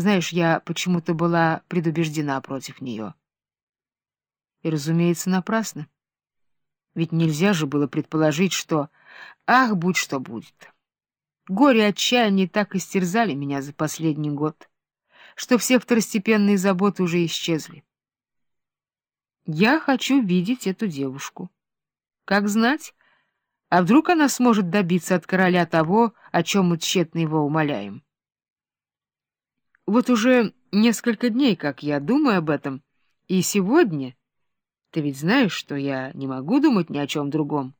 Знаешь, я почему-то была предубеждена против нее. И, разумеется, напрасно. Ведь нельзя же было предположить, что... Ах, будь что будет. Горе и отчаяние так истерзали меня за последний год, что все второстепенные заботы уже исчезли. Я хочу видеть эту девушку. Как знать, а вдруг она сможет добиться от короля того, о чем мы тщетно его умоляем? Вот уже несколько дней, как я думаю об этом, и сегодня... Ты ведь знаешь, что я не могу думать ни о чем другом.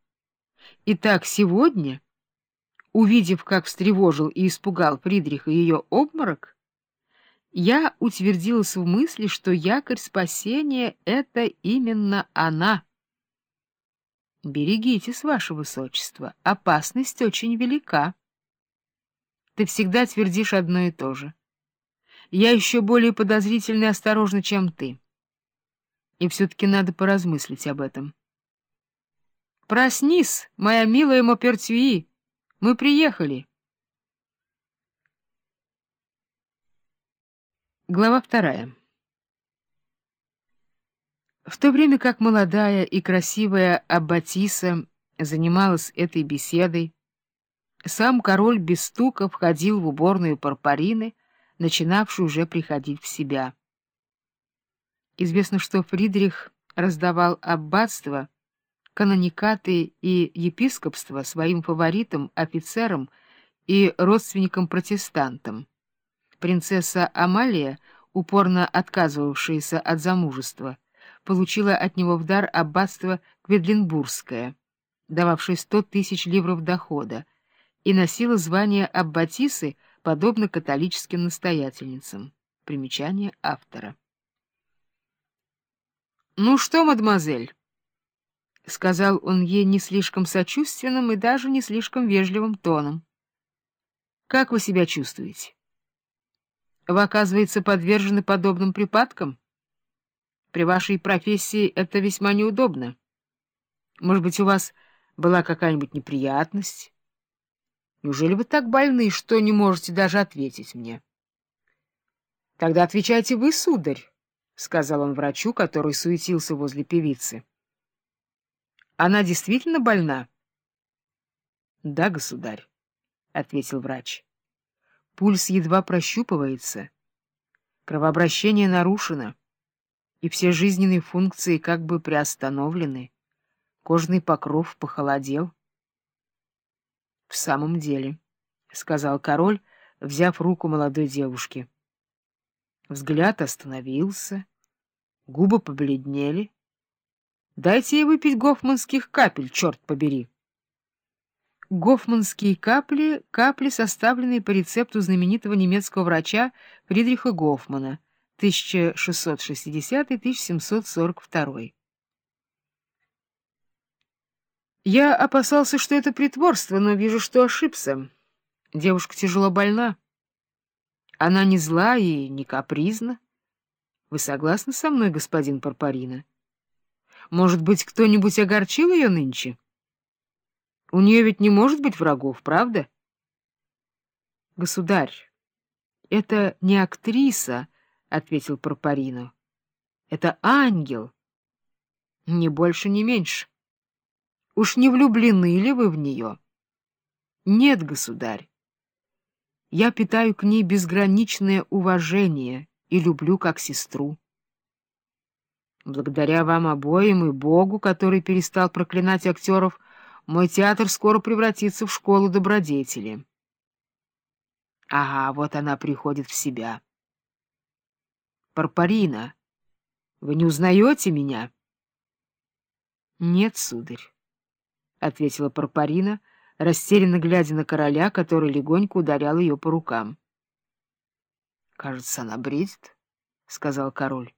Итак, сегодня, увидев, как встревожил и испугал Фридриха ее обморок, я утвердилась в мысли, что якорь спасения — это именно она. Берегитесь, ваше высочество, опасность очень велика. Ты всегда твердишь одно и то же. Я еще более подозрительна и осторожна, чем ты. И все-таки надо поразмыслить об этом. Проснись, моя милая Мопертюи, мы приехали. Глава вторая. В то время как молодая и красивая Аббатиса занималась этой беседой, сам король без стука входил в уборную Парпарины, начинавшую уже приходить в себя. Известно, что Фридрих раздавал аббатство, каноникаты и епископство своим фаворитам, офицерам и родственникам-протестантам. Принцесса Амалия, упорно отказывавшаяся от замужества, получила от него в дар аббатство Кведлинбургское, дававшее сто тысяч ливров дохода, и носила звание аббатисы, подобно католическим настоятельницам. Примечание автора. «Ну что, мадемуазель?» — сказал он ей не слишком сочувственным и даже не слишком вежливым тоном. «Как вы себя чувствуете? Вы, оказывается, подвержены подобным припадкам? При вашей профессии это весьма неудобно. Может быть, у вас была какая-нибудь неприятность?» Неужели вы так больны, что не можете даже ответить мне? — Тогда отвечайте вы, сударь, — сказал он врачу, который суетился возле певицы. — Она действительно больна? — Да, государь, — ответил врач. Пульс едва прощупывается. Кровообращение нарушено, и все жизненные функции как бы приостановлены. Кожный покров похолодел. — В самом деле, — сказал король, взяв руку молодой девушки. Взгляд остановился, губы побледнели. — Дайте ей выпить гофманских капель, черт побери! Гофманские капли — капли, составленные по рецепту знаменитого немецкого врача Фридриха Гофмана, 1660-1742. Я опасался, что это притворство, но вижу, что ошибся. Девушка тяжело больна. Она не зла и не капризна. Вы согласны со мной, господин Парпарина? Может быть, кто-нибудь огорчил ее нынче? У нее ведь не может быть врагов, правда? Государь, это не актриса, — ответил Парпарино. Это ангел. Ни больше, ни меньше. Уж не влюблены ли вы в нее? Нет, государь. Я питаю к ней безграничное уважение и люблю как сестру. Благодаря вам обоим и Богу, который перестал проклинать актеров, мой театр скоро превратится в школу добродетели. Ага, вот она приходит в себя. Парпарина, вы не узнаете меня? Нет, сударь. — ответила Парпарина, растерянно глядя на короля, который легонько ударял ее по рукам. — Кажется, она бредит, — сказал король.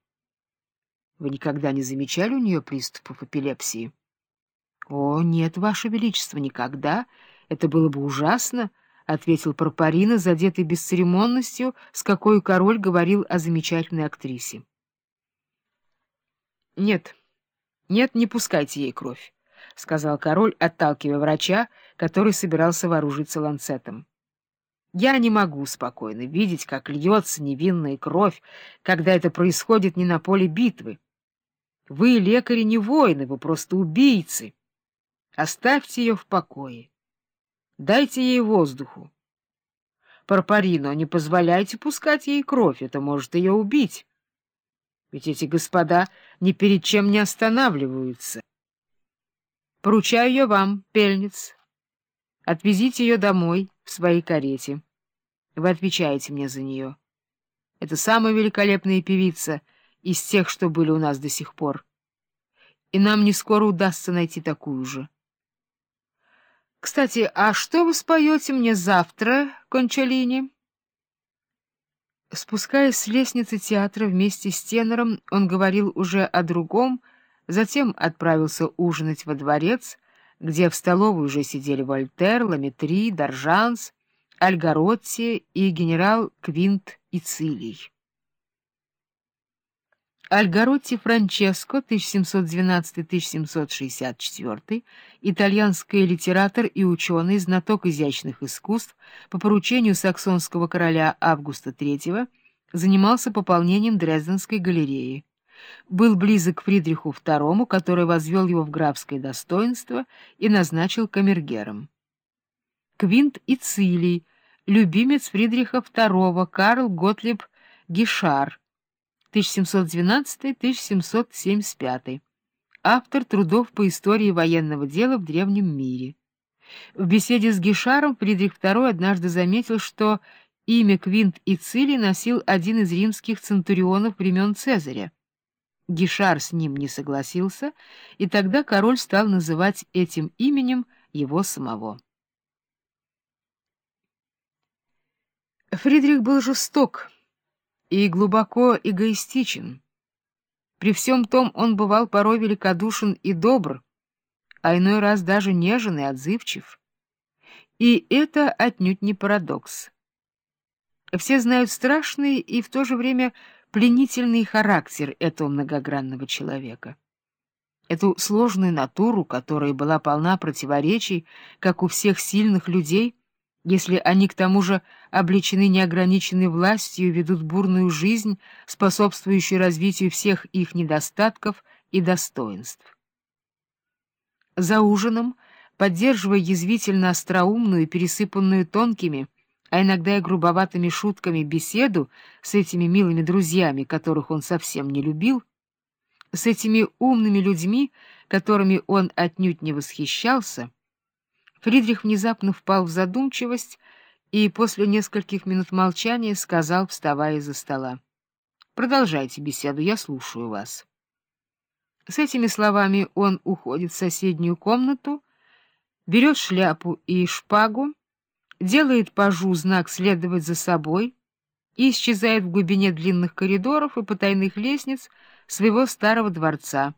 — Вы никогда не замечали у нее приступов эпилепсии? — О, нет, ваше величество, никогда. Это было бы ужасно, — ответил Парпарина, задетый бесцеремонностью, с какой король говорил о замечательной актрисе. — Нет, нет, не пускайте ей кровь. — сказал король, отталкивая врача, который собирался вооружиться ланцетом. Я не могу спокойно видеть, как льется невинная кровь, когда это происходит не на поле битвы. Вы, лекари, не воины, вы просто убийцы. Оставьте ее в покое. Дайте ей воздуху. Парпарино, не позволяйте пускать ей кровь, это может ее убить. Ведь эти господа ни перед чем не останавливаются. Поручаю ее вам, пельниц. Отвезите ее домой в своей карете. Вы отвечаете мне за нее. Это самая великолепная певица из тех, что были у нас до сих пор. И нам не скоро удастся найти такую же. Кстати, а что вы споете мне завтра, Кончалини? Спускаясь с лестницы театра вместе с тенором, он говорил уже о другом, затем отправился ужинать во дворец, где в столовой уже сидели Вольтер, Ламетри, Доржанс, Альгаротти и генерал Квинт Ицилий. Альгаротти Франческо, 1712-1764, итальянский литератор и ученый, знаток изящных искусств, по поручению саксонского короля Августа III занимался пополнением Дрезденской галереи. Был близок к Фридриху II, который возвел его в графское достоинство и назначил камергером. Квинт Ицилий, любимец Фридриха II, Карл Готлиб Гишар, 1712-1775, автор трудов по истории военного дела в древнем мире. В беседе с Гишаром Фридрих II однажды заметил, что имя Квинт Ицилий носил один из римских центурионов времен Цезаря. Гишар с ним не согласился, и тогда король стал называть этим именем его самого. Фридрих был жесток и глубоко эгоистичен. При всем том он бывал порой великодушен и добр, а иной раз даже нежен и отзывчив. И это отнюдь не парадокс. Все знают страшный и в то же время пленительный характер этого многогранного человека. Эту сложную натуру, которая была полна противоречий, как у всех сильных людей — если они к тому же облечены неограниченной властью и ведут бурную жизнь, способствующую развитию всех их недостатков и достоинств. За ужином, поддерживая язвительно остроумную и пересыпанную тонкими, а иногда и грубоватыми шутками беседу с этими милыми друзьями, которых он совсем не любил, с этими умными людьми, которыми он отнюдь не восхищался, Фридрих внезапно впал в задумчивость и после нескольких минут молчания сказал, вставая из-за стола: "Продолжайте беседу, я слушаю вас". С этими словами он уходит в соседнюю комнату, берет шляпу и шпагу, делает пажу знак следовать за собой и исчезает в глубине длинных коридоров и потайных лестниц своего старого дворца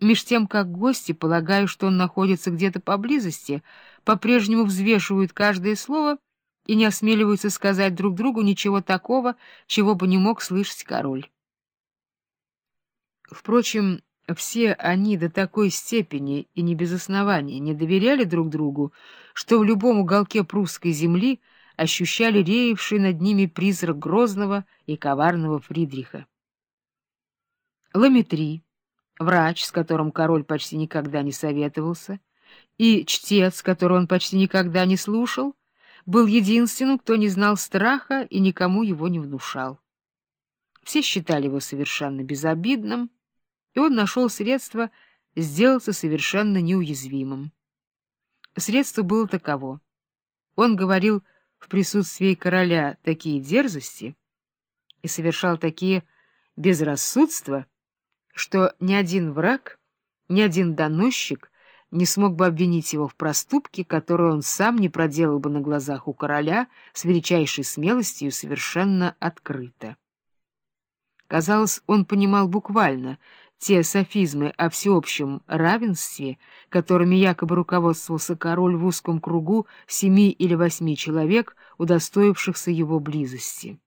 Меж тем, как гости, полагая, что он находится где-то поблизости, по-прежнему взвешивают каждое слово и не осмеливаются сказать друг другу ничего такого, чего бы не мог слышать король. Впрочем, все они до такой степени и не без основания не доверяли друг другу, что в любом уголке прусской земли ощущали реевший над ними призрак грозного и коварного Фридриха. Ламетри врач, с которым король почти никогда не советовался, и чтец, которого он почти никогда не слушал, был единственным, кто не знал страха и никому его не внушал. Все считали его совершенно безобидным, и он нашел средство сделаться совершенно неуязвимым. Средство было таково. Он говорил в присутствии короля такие дерзости и совершал такие безрассудства, что ни один враг, ни один доносчик не смог бы обвинить его в проступке, который он сам не проделал бы на глазах у короля с величайшей смелостью совершенно открыто. Казалось, он понимал буквально те софизмы о всеобщем равенстве, которыми якобы руководствовался король в узком кругу семи или восьми человек, удостоившихся его близости.